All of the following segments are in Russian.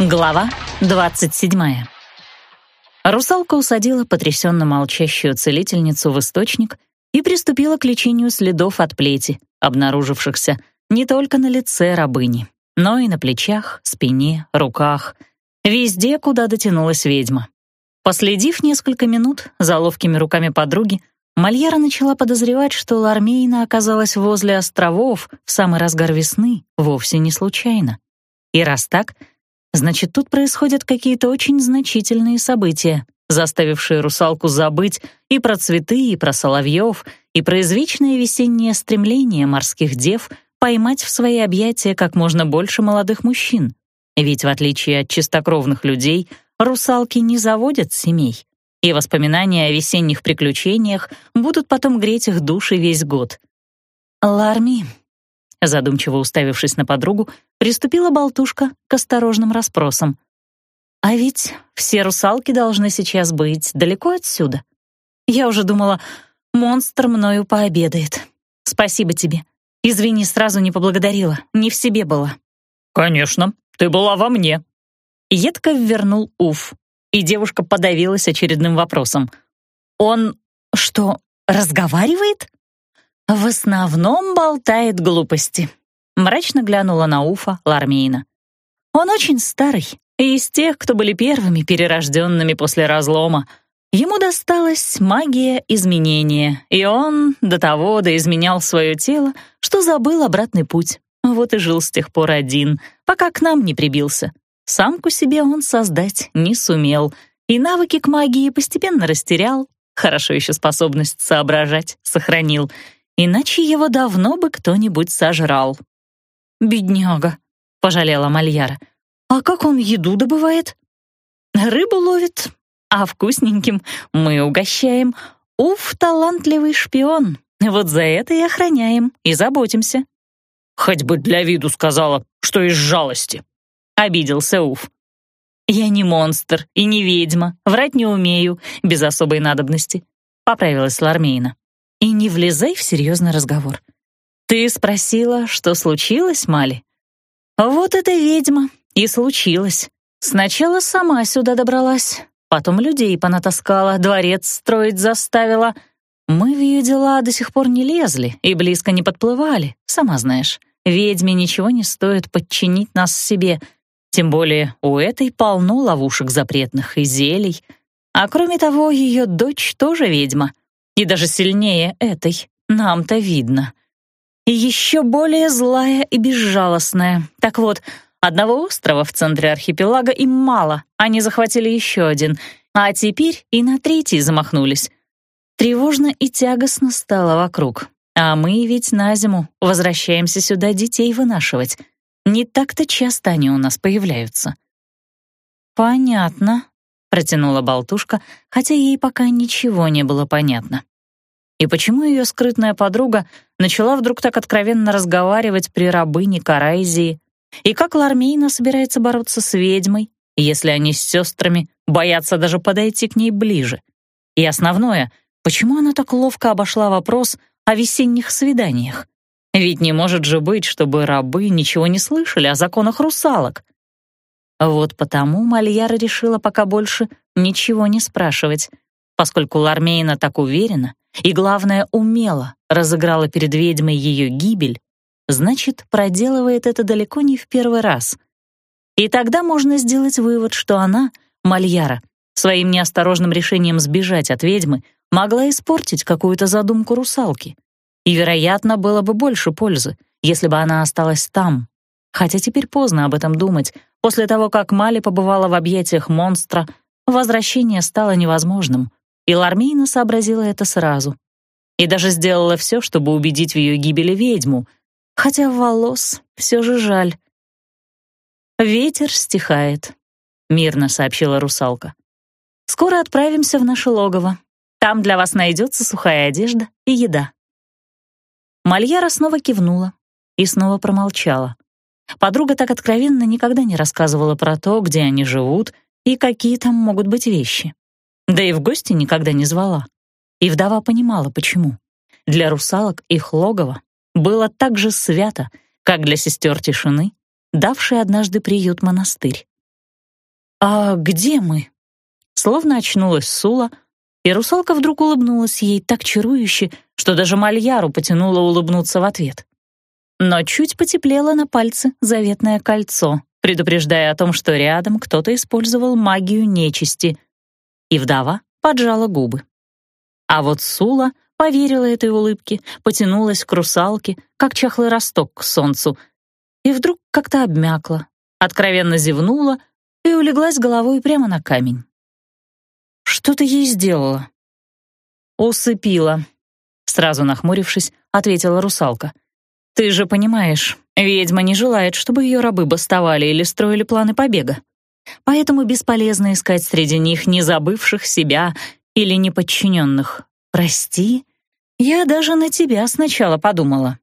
Глава 27. Русалка усадила потрясенно молчащую целительницу в источник и приступила к лечению следов от плети, обнаружившихся не только на лице рабыни, но и на плечах, спине, руках, везде, куда дотянулась ведьма. Последив несколько минут за ловкими руками подруги, Мальяра начала подозревать, что Лармейна оказалась возле островов в самый разгар весны вовсе не случайно. И раз так — Значит, тут происходят какие-то очень значительные события, заставившие русалку забыть и про цветы, и про соловьев, и про извечное весеннее стремление морских дев поймать в свои объятия как можно больше молодых мужчин. Ведь, в отличие от чистокровных людей, русалки не заводят семей, и воспоминания о весенних приключениях будут потом греть их души весь год. «Ларми, Задумчиво уставившись на подругу, приступила болтушка к осторожным расспросам. «А ведь все русалки должны сейчас быть далеко отсюда. Я уже думала, монстр мною пообедает. Спасибо тебе. Извини, сразу не поблагодарила, не в себе была». «Конечно, ты была во мне». Едко ввернул Уф, и девушка подавилась очередным вопросом. «Он что, разговаривает?» «В основном болтает глупости», — мрачно глянула на Уфа Лармейна. «Он очень старый, и из тех, кто были первыми перерожденными после разлома. Ему досталась магия изменения, и он до того доизменял свое тело, что забыл обратный путь. Вот и жил с тех пор один, пока к нам не прибился. Самку себе он создать не сумел, и навыки к магии постепенно растерял, хорошо еще способность соображать сохранил — иначе его давно бы кто-нибудь сожрал. «Бедняга», — пожалела Мальяра. «А как он еду добывает?» «Рыбу ловит, а вкусненьким мы угощаем. Уф, талантливый шпион. Вот за это и охраняем, и заботимся». «Хоть бы для виду сказала, что из жалости», — обиделся Уф. «Я не монстр и не ведьма, врать не умею, без особой надобности», — поправилась Лармейна. И не влезай в серьезный разговор. Ты спросила, что случилось, Мали? Вот эта ведьма и случилось. Сначала сама сюда добралась, потом людей понатаскала, дворец строить заставила. Мы в ее дела до сих пор не лезли и близко не подплывали, сама знаешь. Ведьме ничего не стоит подчинить нас себе, тем более у этой полно ловушек запретных и зелий. А кроме того, ее дочь тоже ведьма — и даже сильнее этой, нам-то видно. И еще более злая и безжалостная. Так вот, одного острова в центре архипелага им мало, они захватили еще один, а теперь и на третий замахнулись. Тревожно и тягостно стало вокруг. А мы ведь на зиму возвращаемся сюда детей вынашивать. Не так-то часто они у нас появляются. «Понятно», — протянула болтушка, хотя ей пока ничего не было понятно. И почему ее скрытная подруга начала вдруг так откровенно разговаривать при рабыне Карайзии? И как Лармейна собирается бороться с ведьмой, если они с сестрами боятся даже подойти к ней ближе? И основное, почему она так ловко обошла вопрос о весенних свиданиях? Ведь не может же быть, чтобы рабы ничего не слышали о законах русалок. Вот потому Мальяра решила пока больше ничего не спрашивать, поскольку Лармейна так уверена, и, главное, умело разыграла перед ведьмой ее гибель, значит, проделывает это далеко не в первый раз. И тогда можно сделать вывод, что она, Мальяра, своим неосторожным решением сбежать от ведьмы, могла испортить какую-то задумку русалки. И, вероятно, было бы больше пользы, если бы она осталась там. Хотя теперь поздно об этом думать. После того, как Мали побывала в объятиях монстра, возвращение стало невозможным и Лармейна сообразила это сразу. И даже сделала все, чтобы убедить в ее гибели ведьму, хотя волос все же жаль. «Ветер стихает», — мирно сообщила русалка. «Скоро отправимся в наше логово. Там для вас найдется сухая одежда и еда». Мальяра снова кивнула и снова промолчала. Подруга так откровенно никогда не рассказывала про то, где они живут и какие там могут быть вещи. Да и в гости никогда не звала. И вдова понимала, почему. Для русалок их логово было так же свято, как для сестер тишины, давший однажды приют монастырь. «А где мы?» Словно очнулась Сула, и русалка вдруг улыбнулась ей так чарующе, что даже Мальяру потянула улыбнуться в ответ. Но чуть потеплело на пальце заветное кольцо, предупреждая о том, что рядом кто-то использовал магию нечисти. И вдова поджала губы. А вот Сула поверила этой улыбке, потянулась к русалке, как чахлый росток к солнцу, и вдруг как-то обмякла, откровенно зевнула и улеглась головой прямо на камень. «Что ты ей сделала?» «Усыпила», — сразу нахмурившись, ответила русалка. «Ты же понимаешь, ведьма не желает, чтобы ее рабы бастовали или строили планы побега. Поэтому бесполезно искать среди них не забывших себя или неподчиненных. Прости, я даже на тебя сначала подумала».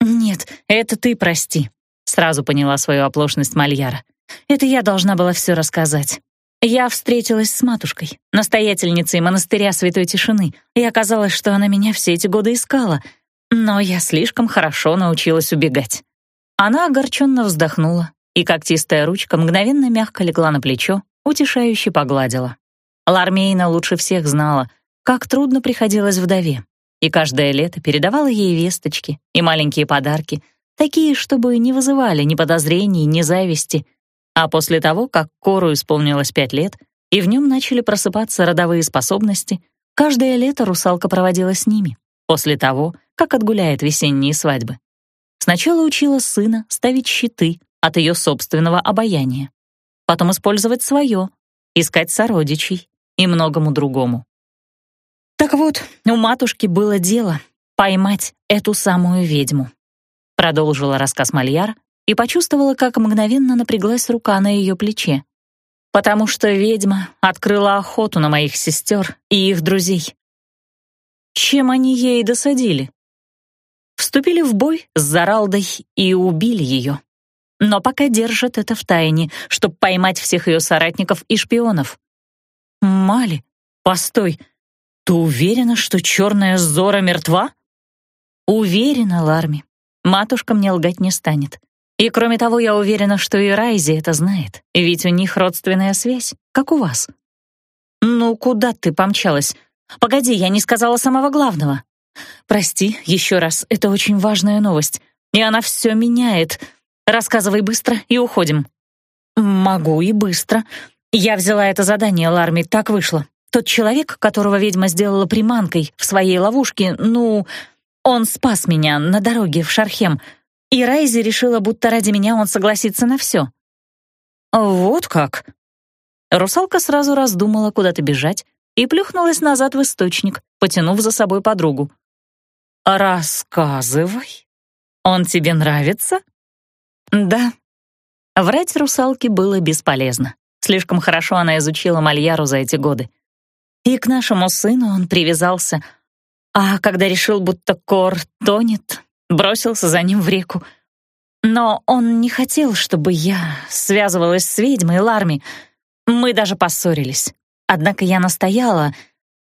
«Нет, это ты прости», — сразу поняла свою оплошность Мальяра. «Это я должна была все рассказать. Я встретилась с матушкой, настоятельницей монастыря Святой Тишины, и оказалось, что она меня все эти годы искала, но я слишком хорошо научилась убегать». Она огорченно вздохнула, и когтистая ручка мгновенно мягко легла на плечо, утешающе погладила. Лармейна лучше всех знала, как трудно приходилось вдове, и каждое лето передавала ей весточки и маленькие подарки, такие, чтобы не вызывали ни подозрений, ни зависти. А после того, как Кору исполнилось пять лет, и в нем начали просыпаться родовые способности, каждое лето русалка проводила с ними, после того, как отгуляет весенние свадьбы. Сначала учила сына ставить щиты от ее собственного обаяния, потом использовать свое, искать сородичей и многому другому. Так вот, у матушки было дело поймать эту самую ведьму. Продолжила рассказ Мальяр и почувствовала, как мгновенно напряглась рука на ее плече. Потому что ведьма открыла охоту на моих сестер и их друзей. Чем они ей досадили? Вступили в бой с Заралдой и убили ее. Но пока держат это в тайне, чтобы поймать всех ее соратников и шпионов. Мали, постой, ты уверена, что черная Зора мертва? Уверена, Ларми. Матушка мне лгать не станет. И кроме того, я уверена, что и Райзи это знает, ведь у них родственная связь, как у вас. Ну, куда ты помчалась? Погоди, я не сказала самого главного. Прости, еще раз, это очень важная новость, и она все меняет. Рассказывай быстро и уходим. Могу и быстро. Я взяла это задание, Ларми, так вышло. Тот человек, которого ведьма сделала приманкой в своей ловушке, ну, он спас меня на дороге в Шархем, и Райзи решила, будто ради меня он согласится на все. Вот как? Русалка сразу раздумала куда-то бежать и плюхнулась назад в источник, потянув за собой подругу. «Рассказывай. Он тебе нравится?» «Да». Врать русалке было бесполезно. Слишком хорошо она изучила Мальяру за эти годы. И к нашему сыну он привязался. А когда решил, будто Кор тонет, бросился за ним в реку. Но он не хотел, чтобы я связывалась с ведьмой Ларми. Мы даже поссорились. Однако я настояла,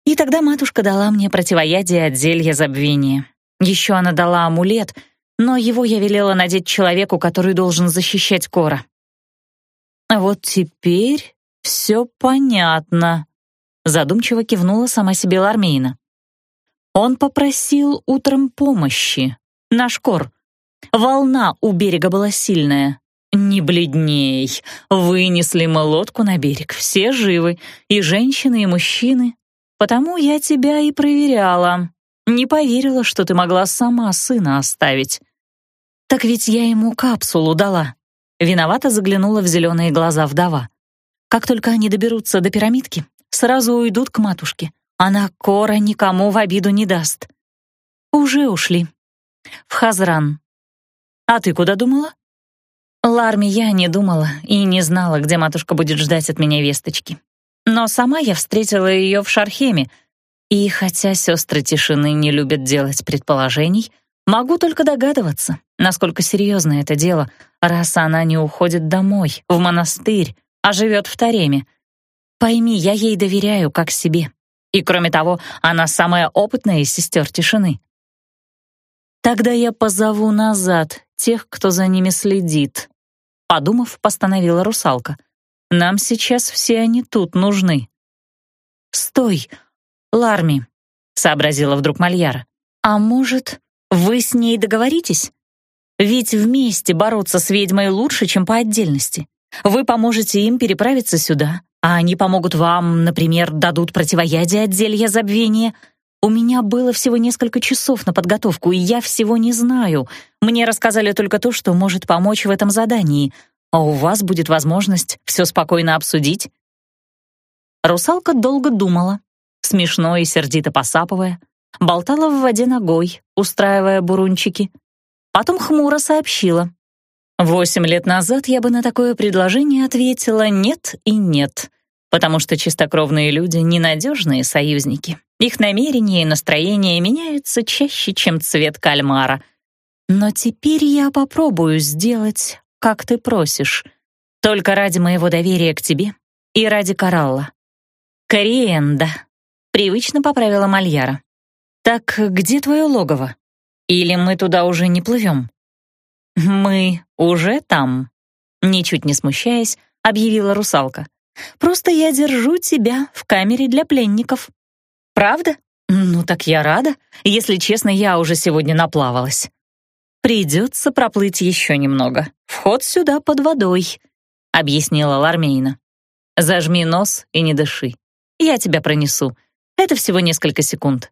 и тогда матушка дала мне противоядие от зелья забвения. Еще она дала амулет, но его я велела надеть человеку, который должен защищать Кора. Вот теперь все понятно, Задумчиво кивнула сама себе Лармейна. Он попросил утром помощи. Наш кор. Волна у берега была сильная. Не бледней. Вынесли мы лодку на берег. Все живы. И женщины, и мужчины. Потому я тебя и проверяла. Не поверила, что ты могла сама сына оставить. Так ведь я ему капсулу дала. Виновато заглянула в зеленые глаза вдова. Как только они доберутся до пирамидки, сразу уйдут к матушке. Она Кора никому в обиду не даст. Уже ушли. В Хазран. А ты куда думала? Ларми я не думала и не знала, где матушка будет ждать от меня весточки. Но сама я встретила ее в Шархеме, и хотя сестры тишины не любят делать предположений, могу только догадываться, насколько серьезно это дело, раз она не уходит домой, в монастырь, а живет в Тареме, Пойми, я ей доверяю как себе. И кроме того, она самая опытная из сестер тишины. Тогда я позову назад тех, кто за ними следит. Подумав, постановила русалка. Нам сейчас все они тут нужны». «Стой, Ларми», — сообразила вдруг Мальяра. «А может, вы с ней договоритесь? Ведь вместе бороться с ведьмой лучше, чем по отдельности. Вы поможете им переправиться сюда, а они помогут вам, например, дадут противоядие от зелья забвения. У меня было всего несколько часов на подготовку, и я всего не знаю. Мне рассказали только то, что может помочь в этом задании, а у вас будет возможность все спокойно обсудить». Русалка долго думала, смешно и сердито посапывая, болтала в воде ногой, устраивая бурунчики. Потом хмуро сообщила. «Восемь лет назад я бы на такое предложение ответила «нет» и «нет», потому что чистокровные люди — ненадежные союзники. Их намерения и настроения меняются чаще, чем цвет кальмара. Но теперь я попробую сделать, как ты просишь, только ради моего доверия к тебе и ради Коралла. Кориенда, привычно поправила Мальяра. Так где твое логово? Или мы туда уже не плывем? Мы уже там, ничуть не смущаясь, объявила русалка. Просто я держу тебя в камере для пленников. Правда? Ну так я рада. Если честно, я уже сегодня наплавалась. Придется проплыть еще немного. Вход сюда под водой, объяснила Лармейна. Зажми нос и не дыши. Я тебя пронесу. Это всего несколько секунд.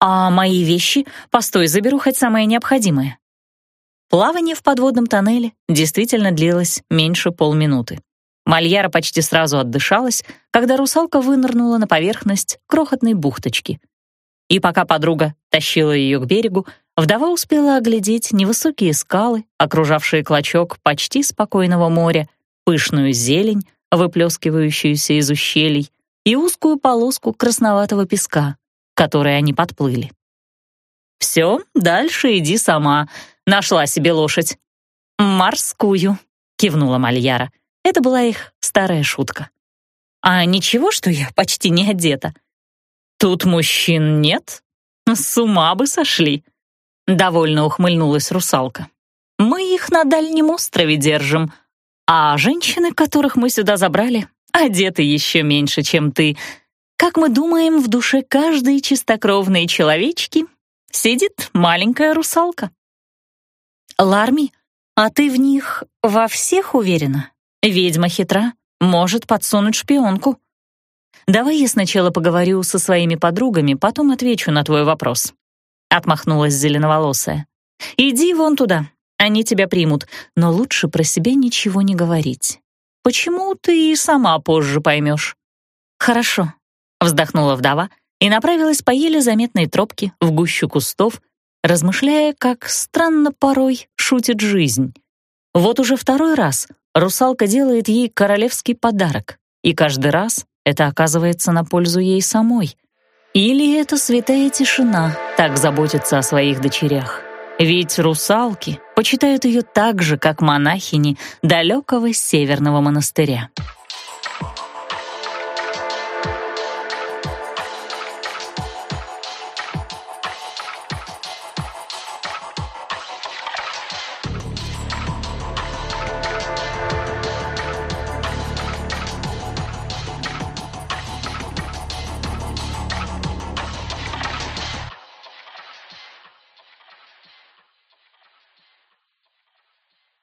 А мои вещи, постой, заберу хоть самое необходимое. Плавание в подводном тоннеле действительно длилось меньше полминуты. Мальяра почти сразу отдышалась, когда русалка вынырнула на поверхность крохотной бухточки. И пока подруга тащила ее к берегу, вдова успела оглядеть невысокие скалы, окружавшие клочок почти спокойного моря, пышную зелень, выплескивающуюся из ущелий, и узкую полоску красноватого песка, которой они подплыли. «Все, дальше иди сама. Нашла себе лошадь». «Морскую», — кивнула Мальяра. Это была их старая шутка. «А ничего, что я почти не одета?» «Тут мужчин нет? С ума бы сошли!» Довольно ухмыльнулась русалка. «Мы их на дальнем острове держим, а женщины, которых мы сюда забрали, одеты еще меньше, чем ты. Как мы думаем, в душе каждой чистокровной человечки сидит маленькая русалка». «Ларми, а ты в них во всех уверена?» Ведьма хитра, может подсунуть шпионку. Давай я сначала поговорю со своими подругами, потом отвечу на твой вопрос. Отмахнулась зеленоволосая. Иди вон туда, они тебя примут, но лучше про себя ничего не говорить. Почему ты и сама позже поймешь. Хорошо, вздохнула вдова и направилась по еле заметной тропке в гущу кустов, размышляя, как странно порой шутит жизнь. Вот уже второй раз русалка делает ей королевский подарок, и каждый раз это оказывается на пользу ей самой. Или это святая тишина так заботится о своих дочерях. Ведь русалки почитают ее так же, как монахини далекого северного монастыря.